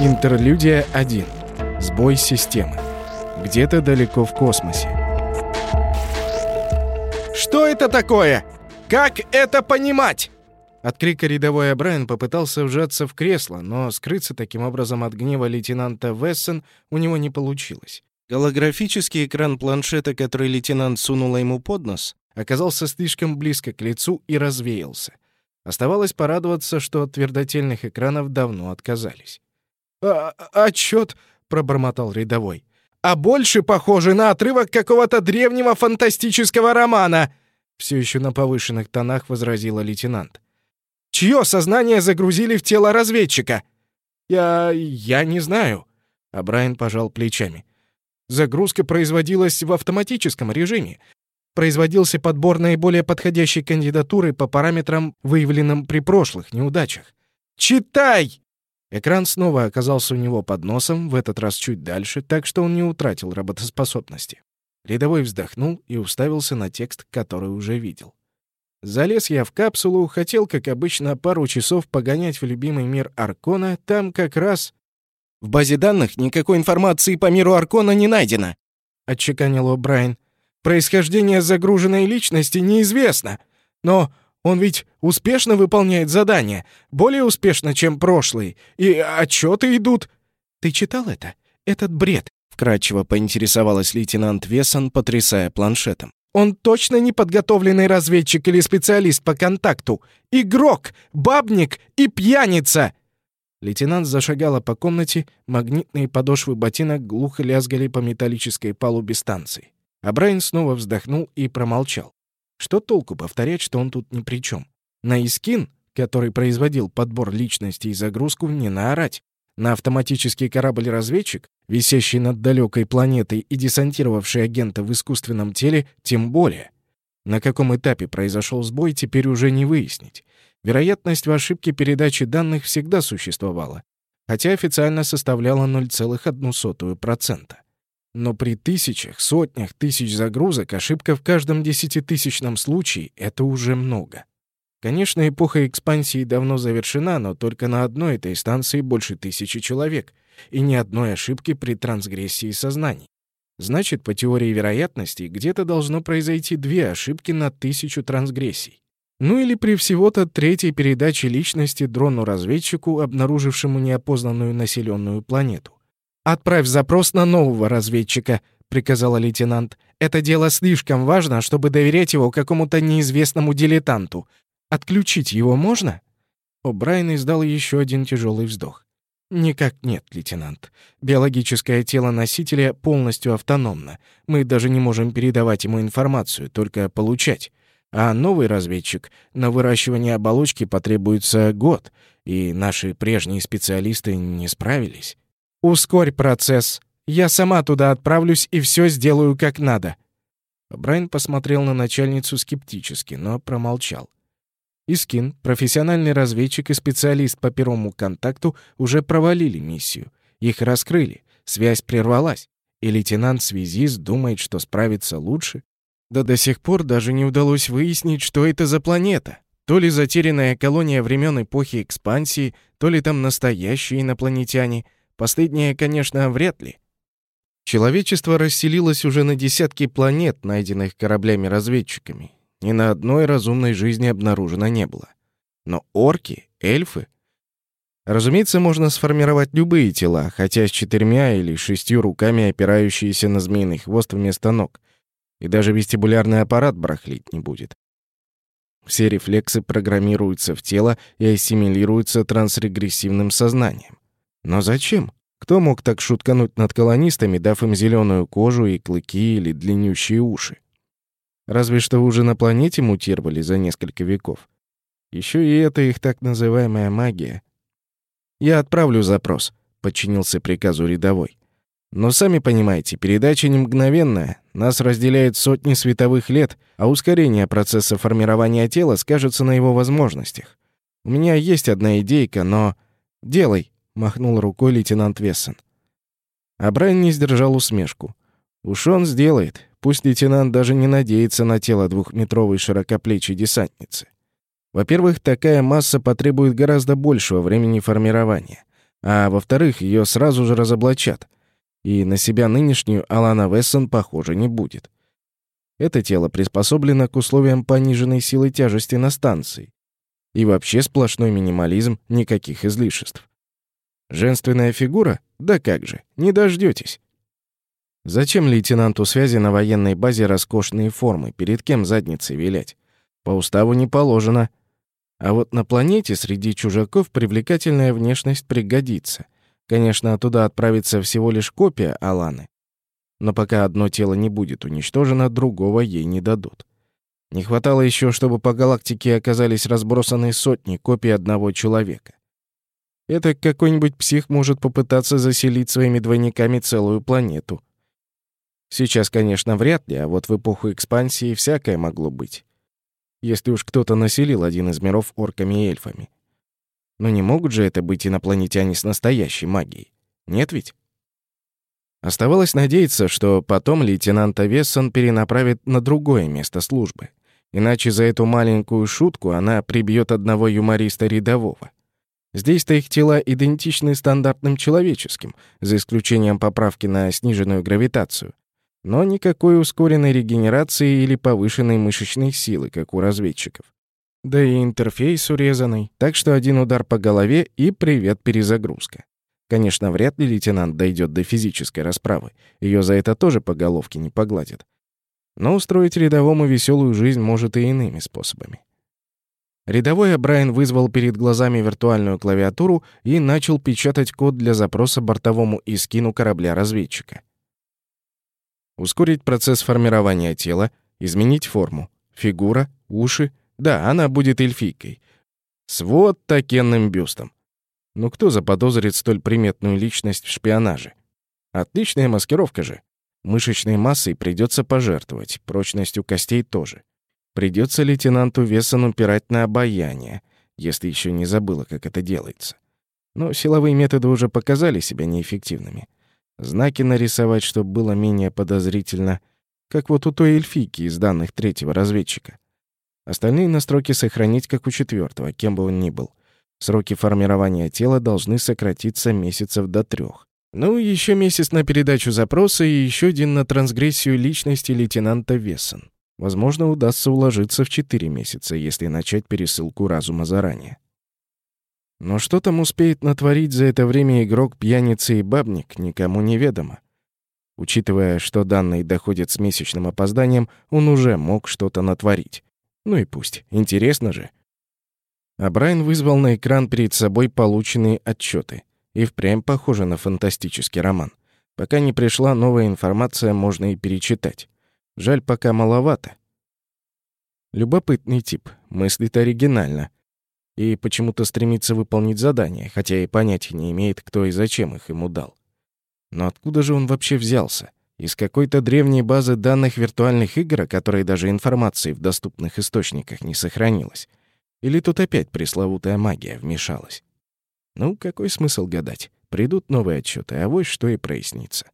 Интерлюдия 1. Сбой системы. Где-то далеко в космосе. Что это такое? Как это понимать? От крика рядовой Брайан попытался вжаться в кресло, но скрыться таким образом от гнева лейтенанта Вессон у него не получилось. Голографический экран планшета, который лейтенант сунула ему под нос, оказался слишком близко к лицу и развеялся. Оставалось порадоваться, что от твердотельных экранов давно отказались. А «Отчет», — пробормотал рядовой. «А больше похоже на отрывок какого-то древнего фантастического романа», — все еще на повышенных тонах возразила лейтенант. «Чье сознание загрузили в тело разведчика?» «Я... я не знаю», — а Брайан пожал плечами. «Загрузка производилась в автоматическом режиме. Производился подбор наиболее подходящей кандидатуры по параметрам, выявленным при прошлых неудачах. «Читай!» Экран снова оказался у него под носом, в этот раз чуть дальше, так что он не утратил работоспособности. Рядовой вздохнул и уставился на текст, который уже видел. Залез я в капсулу, хотел, как обычно, пару часов погонять в любимый мир Аркона, там как раз... «В базе данных никакой информации по миру Аркона не найдено», — отчеканил О'Брайен. «Происхождение загруженной личности неизвестно, но он ведь успешно выполняет задания, более успешно, чем прошлые, и отчеты идут. Ты читал это? Этот бред, вкратчиво поинтересовалась лейтенант Весон, потрясая планшетом. Он точно не подготовленный разведчик или специалист по контакту. Игрок, бабник и пьяница. Лейтенант зашагала по комнате, магнитные подошвы ботинок глухо лязгали по металлической палубе станции. А Брайан снова вздохнул и промолчал. Что толку повторять, что он тут ни при чем? На Искин, который производил подбор личности и загрузку, не наорать. На автоматический корабль-разведчик, висящий над далекой планетой и десантировавший агента в искусственном теле, тем более. На каком этапе произошел сбой, теперь уже не выяснить. Вероятность в ошибке передачи данных всегда существовала, хотя официально составляла 0,01%. Но при тысячах, сотнях тысяч загрузок ошибка в каждом десятитысячном случае — это уже много. Конечно, эпоха экспансии давно завершена, но только на одной этой станции больше тысячи человек, и ни одной ошибки при трансгрессии сознаний. Значит, по теории вероятности, где-то должно произойти две ошибки на тысячу трансгрессий. Ну или при всего-то третьей передаче личности дрону-разведчику, обнаружившему неопознанную населенную планету. «Отправь запрос на нового разведчика», — приказала лейтенант. «Это дело слишком важно, чтобы доверять его какому-то неизвестному дилетанту. Отключить его можно?» О'Брайен издал еще один тяжелый вздох. «Никак нет, лейтенант. Биологическое тело носителя полностью автономно. Мы даже не можем передавать ему информацию, только получать. А новый разведчик, на выращивание оболочки потребуется год, и наши прежние специалисты не справились». «Ускорь процесс. Я сама туда отправлюсь и все сделаю как надо». Брайан посмотрел на начальницу скептически, но промолчал. Искин, профессиональный разведчик и специалист по первому контакту, уже провалили миссию. Их раскрыли, связь прервалась, и лейтенант-связист думает, что справится лучше. Да до сих пор даже не удалось выяснить, что это за планета. То ли затерянная колония времен эпохи экспансии, то ли там настоящие инопланетяне — Последнее, конечно, вряд ли. Человечество расселилось уже на десятки планет, найденных кораблями-разведчиками. Ни на одной разумной жизни обнаружено не было. Но орки, эльфы... Разумеется, можно сформировать любые тела, хотя с четырьмя или шестью руками, опирающиеся на змеиный хвост вместо ног. И даже вестибулярный аппарат барахлить не будет. Все рефлексы программируются в тело и ассимилируются трансрегрессивным сознанием. Но зачем? Кто мог так шуткануть над колонистами, дав им зеленую кожу и клыки или длиннющие уши? Разве что уже на планете мутировали за несколько веков. Еще и это их так называемая магия. «Я отправлю запрос», — подчинился приказу рядовой. «Но сами понимаете, передача не мгновенная. Нас разделяет сотни световых лет, а ускорение процесса формирования тела скажется на его возможностях. У меня есть одна идейка, но... Делай!» Махнул рукой лейтенант Вессон. А Брайан не сдержал усмешку. Уж он сделает. Пусть лейтенант даже не надеется на тело двухметровой широкоплечей десантницы. Во-первых, такая масса потребует гораздо большего времени формирования. А во-вторых, ее сразу же разоблачат. И на себя нынешнюю Алана Вессон, похоже, не будет. Это тело приспособлено к условиям пониженной силы тяжести на станции. И вообще сплошной минимализм, никаких излишеств. Женственная фигура? Да как же, не дождётесь. Зачем лейтенанту связи на военной базе роскошные формы? Перед кем задницей вилять? По уставу не положено. А вот на планете среди чужаков привлекательная внешность пригодится. Конечно, туда отправится всего лишь копия Аланы. Но пока одно тело не будет уничтожено, другого ей не дадут. Не хватало еще, чтобы по галактике оказались разбросаны сотни копий одного человека. Это какой-нибудь псих может попытаться заселить своими двойниками целую планету. Сейчас, конечно, вряд ли, а вот в эпоху экспансии всякое могло быть если уж кто-то населил один из миров орками и эльфами. Но не могут же это быть инопланетяне с настоящей магией. Нет ведь? Оставалось надеяться, что потом лейтенанта Вессон перенаправит на другое место службы. Иначе за эту маленькую шутку она прибьет одного юмориста рядового. Здесь-то их тела идентичны стандартным человеческим, за исключением поправки на сниженную гравитацию но никакой ускоренной регенерации или повышенной мышечной силы, как у разведчиков. Да и интерфейс урезанный, так что один удар по голове и привет перезагрузка. Конечно, вряд ли лейтенант дойдет до физической расправы, ее за это тоже по головке не погладят. Но устроить рядовому веселую жизнь может и иными способами. Рядовой Брайан вызвал перед глазами виртуальную клавиатуру и начал печатать код для запроса бортовому искину корабля-разведчика. Ускорить процесс формирования тела, изменить форму. Фигура, уши. Да, она будет эльфийкой. С вот такенным бюстом. Но кто заподозрит столь приметную личность в шпионаже? Отличная маскировка же. Мышечной массой придется пожертвовать, прочностью костей тоже. Придется лейтенанту Весону пирать на обаяние, если еще не забыла, как это делается. Но силовые методы уже показали себя неэффективными. Знаки нарисовать, чтобы было менее подозрительно, как вот у той эльфийки из данных третьего разведчика. Остальные настройки сохранить, как у четвертого, кем бы он ни был. Сроки формирования тела должны сократиться месяцев до трех. Ну, еще месяц на передачу запроса и еще один на трансгрессию личности лейтенанта Вессон. Возможно, удастся уложиться в четыре месяца, если начать пересылку разума заранее. Но что там успеет натворить за это время игрок, пьяница и бабник, никому не ведомо. Учитывая, что данные доходят с месячным опозданием, он уже мог что-то натворить. Ну и пусть, интересно же. А Брайан вызвал на экран перед собой полученные отчеты. И впрямь похоже на фантастический роман. Пока не пришла новая информация, можно и перечитать. Жаль, пока маловато. Любопытный тип, мыслит оригинально — и почему-то стремится выполнить задания, хотя и понятия не имеет, кто и зачем их ему дал. Но откуда же он вообще взялся? Из какой-то древней базы данных виртуальных игр, о которой даже информации в доступных источниках не сохранилось? Или тут опять пресловутая магия вмешалась? Ну, какой смысл гадать? Придут новые отчеты, а вот что и прояснится.